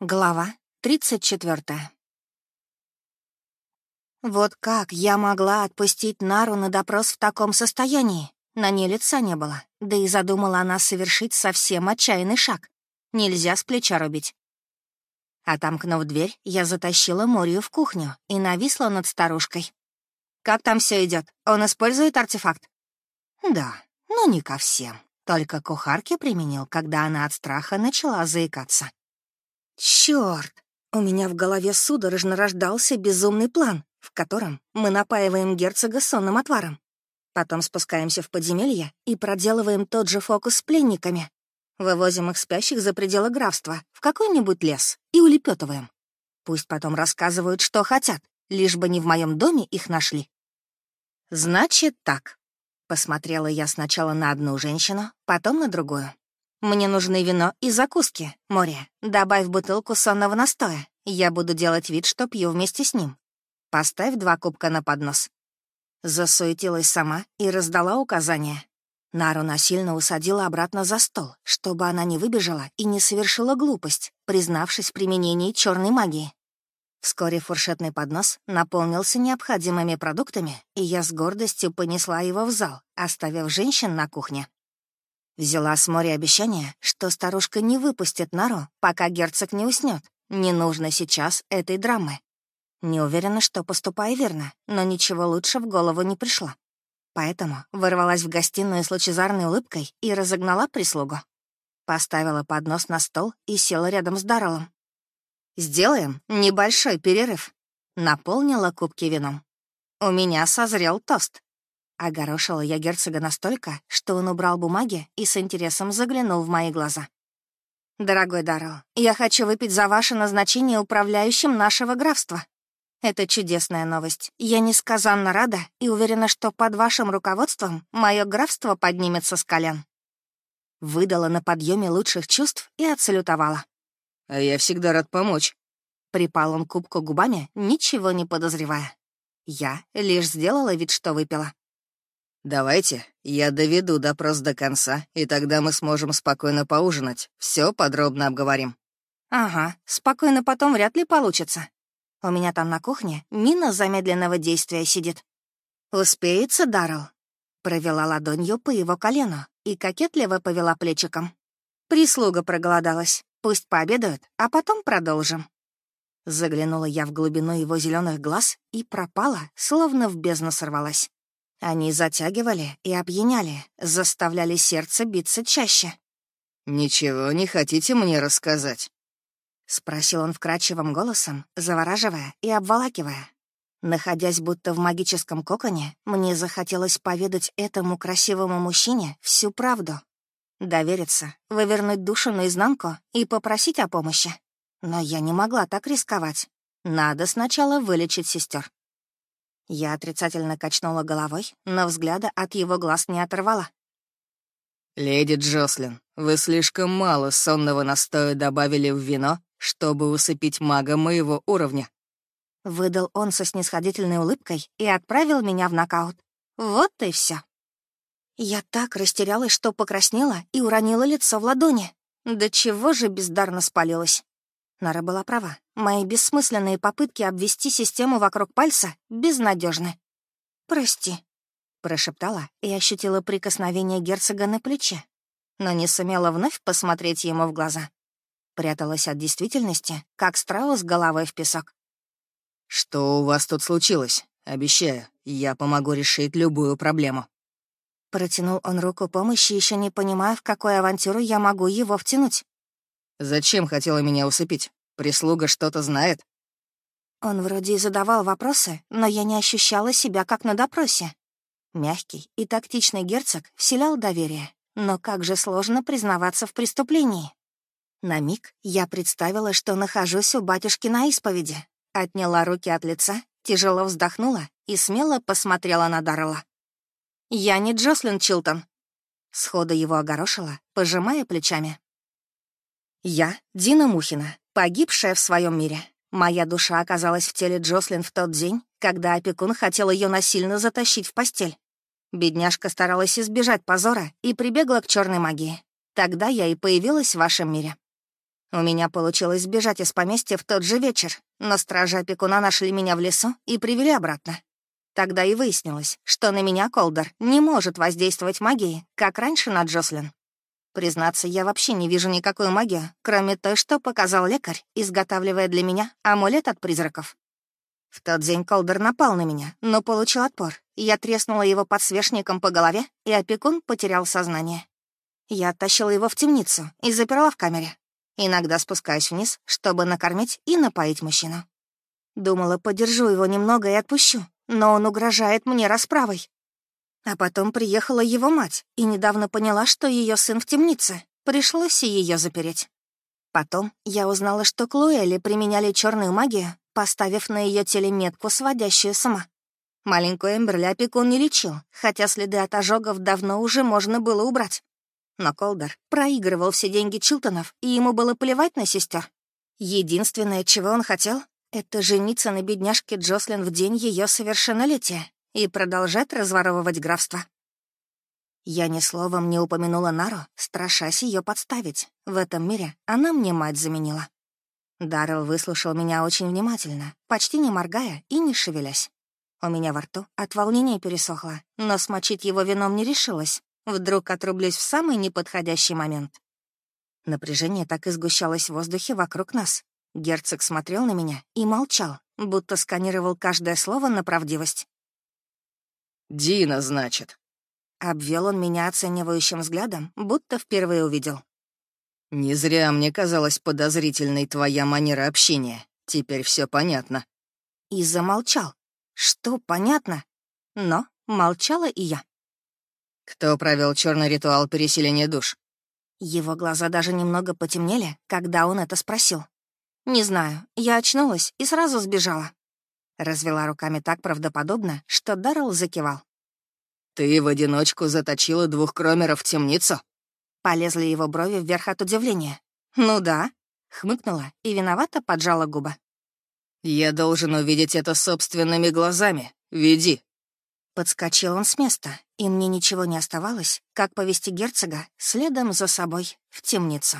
Глава 34. Вот как я могла отпустить Нару на допрос в таком состоянии? На ней лица не было, да и задумала она совершить совсем отчаянный шаг. Нельзя с плеча рубить. Отомкнув дверь, я затащила Морию в кухню и нависла над старушкой. «Как там все идет? Он использует артефакт?» «Да, но не ко всем. Только кухарке применил, когда она от страха начала заикаться». Черт! У меня в голове судорожно рождался безумный план, в котором мы напаиваем герцога сонным отваром. Потом спускаемся в подземелье и проделываем тот же фокус с пленниками. Вывозим их спящих за пределы графства, в какой-нибудь лес, и улепетываем. Пусть потом рассказывают, что хотят, лишь бы не в моем доме их нашли. Значит так. Посмотрела я сначала на одну женщину, потом на другую. Мне нужны вино и закуски, море. Добавь бутылку сонного настоя. Я буду делать вид, что пью вместе с ним. Поставь два кубка на поднос». Засуетилась сама и раздала указания. Нару насильно усадила обратно за стол, чтобы она не выбежала и не совершила глупость, признавшись в применении черной магии. Вскоре фуршетный поднос наполнился необходимыми продуктами, и я с гордостью понесла его в зал, оставив женщин на кухне. Взяла с моря обещание, что старушка не выпустит Нару, пока герцог не уснет. Не нужно сейчас этой драмы. Не уверена, что поступаю верно, но ничего лучше в голову не пришло. Поэтому ворвалась в гостиную с лучезарной улыбкой и разогнала прислугу. Поставила поднос на стол и села рядом с Дарреллом. «Сделаем небольшой перерыв». Наполнила кубки вином. «У меня созрел тост. Огорошила я герцога настолько, что он убрал бумаги и с интересом заглянул в мои глаза. «Дорогой Даррелл, я хочу выпить за ваше назначение управляющим нашего графства. Это чудесная новость. Я несказанно рада и уверена, что под вашим руководством мое графство поднимется с колен». Выдала на подъеме лучших чувств и отсалютовала. «А я всегда рад помочь». Припал он кубку губами, ничего не подозревая. Я лишь сделала вид, что выпила. «Давайте, я доведу допрос до конца, и тогда мы сможем спокойно поужинать. Все подробно обговорим». «Ага, спокойно потом вряд ли получится. У меня там на кухне мина замедленного действия сидит». «Успеется, Даррелл?» Провела ладонью по его колену и кокетливо повела плечиком. «Прислуга проголодалась. Пусть пообедают, а потом продолжим». Заглянула я в глубину его зеленых глаз и пропала, словно в бездну сорвалась. Они затягивали и опьяняли, заставляли сердце биться чаще. «Ничего не хотите мне рассказать?» — спросил он вкрадчивым голосом, завораживая и обволакивая. Находясь будто в магическом коконе, мне захотелось поведать этому красивому мужчине всю правду. Довериться, вывернуть душу наизнанку и попросить о помощи. Но я не могла так рисковать. Надо сначала вылечить сестер. Я отрицательно качнула головой, но взгляда от его глаз не оторвала. «Леди Джослин, вы слишком мало сонного настоя добавили в вино, чтобы усыпить мага моего уровня». Выдал он со снисходительной улыбкой и отправил меня в нокаут. Вот и все. Я так растерялась, что покраснела и уронила лицо в ладони. Да чего же бездарно спалилась. Нара была права. Мои бессмысленные попытки обвести систему вокруг пальца безнадежны. «Прости», — прошептала и ощутила прикосновение герцога на плече, но не сумела вновь посмотреть ему в глаза. Пряталась от действительности, как страус головой в песок. «Что у вас тут случилось? Обещаю, я помогу решить любую проблему». Протянул он руку помощи, еще не понимая, в какую авантюру я могу его втянуть. Зачем хотела меня усыпить? Прислуга что-то знает?» Он вроде и задавал вопросы, но я не ощущала себя как на допросе. Мягкий и тактичный герцог вселял доверие, но как же сложно признаваться в преступлении. На миг я представила, что нахожусь у батюшки на исповеди, отняла руки от лица, тяжело вздохнула и смело посмотрела на Даррелла. «Я не Джослин Чилтон», — сходу его огорошила, пожимая плечами. Я — Дина Мухина, погибшая в своем мире. Моя душа оказалась в теле Джослин в тот день, когда опекун хотел ее насильно затащить в постель. Бедняжка старалась избежать позора и прибегла к черной магии. Тогда я и появилась в вашем мире. У меня получилось сбежать из поместья в тот же вечер, но стражи опекуна нашли меня в лесу и привели обратно. Тогда и выяснилось, что на меня Колдер не может воздействовать магией, как раньше на Джослин. Признаться, я вообще не вижу никакой магии, кроме той, что показал лекарь, изготавливая для меня амулет от призраков. В тот день Колдер напал на меня, но получил отпор. Я треснула его подсвечником по голове, и опекун потерял сознание. Я оттащила его в темницу и заперла в камере. Иногда спускаюсь вниз, чтобы накормить и напоить мужчину. Думала, подержу его немного и отпущу, но он угрожает мне расправой. А потом приехала его мать и недавно поняла, что ее сын в темнице. Пришлось ее запереть. Потом я узнала, что Клуэли применяли черную магию, поставив на ее теле метку, сводящую с. Маленькую Эмберли опекун не лечил, хотя следы от ожогов давно уже можно было убрать. Но Колдер проигрывал все деньги Чилтонов, и ему было плевать на сестер. Единственное, чего он хотел, это жениться на бедняжке Джослин в день ее совершеннолетия и продолжать разворовывать графство. Я ни словом не упомянула Нару, страшась ее подставить. В этом мире она мне мать заменила. Даррелл выслушал меня очень внимательно, почти не моргая и не шевелясь. У меня во рту от волнения пересохло, но смочить его вином не решилась. Вдруг отрублюсь в самый неподходящий момент. Напряжение так и сгущалось в воздухе вокруг нас, Герцог смотрел на меня и молчал, будто сканировал каждое слово на правдивость. «Дина, значит?» Обвел он меня оценивающим взглядом, будто впервые увидел. «Не зря мне казалась подозрительной твоя манера общения. Теперь все понятно». И замолчал. Что понятно? Но молчала и я. «Кто провел черный ритуал переселения душ?» Его глаза даже немного потемнели, когда он это спросил. «Не знаю. Я очнулась и сразу сбежала». Развела руками так правдоподобно, что Даррелл закивал. «Ты в одиночку заточила двух кромеров в темницу?» Полезли его брови вверх от удивления. «Ну да», — хмыкнула и виновато поджала губы. «Я должен увидеть это собственными глазами. Веди». Подскочил он с места, и мне ничего не оставалось, как повести герцога следом за собой в темницу.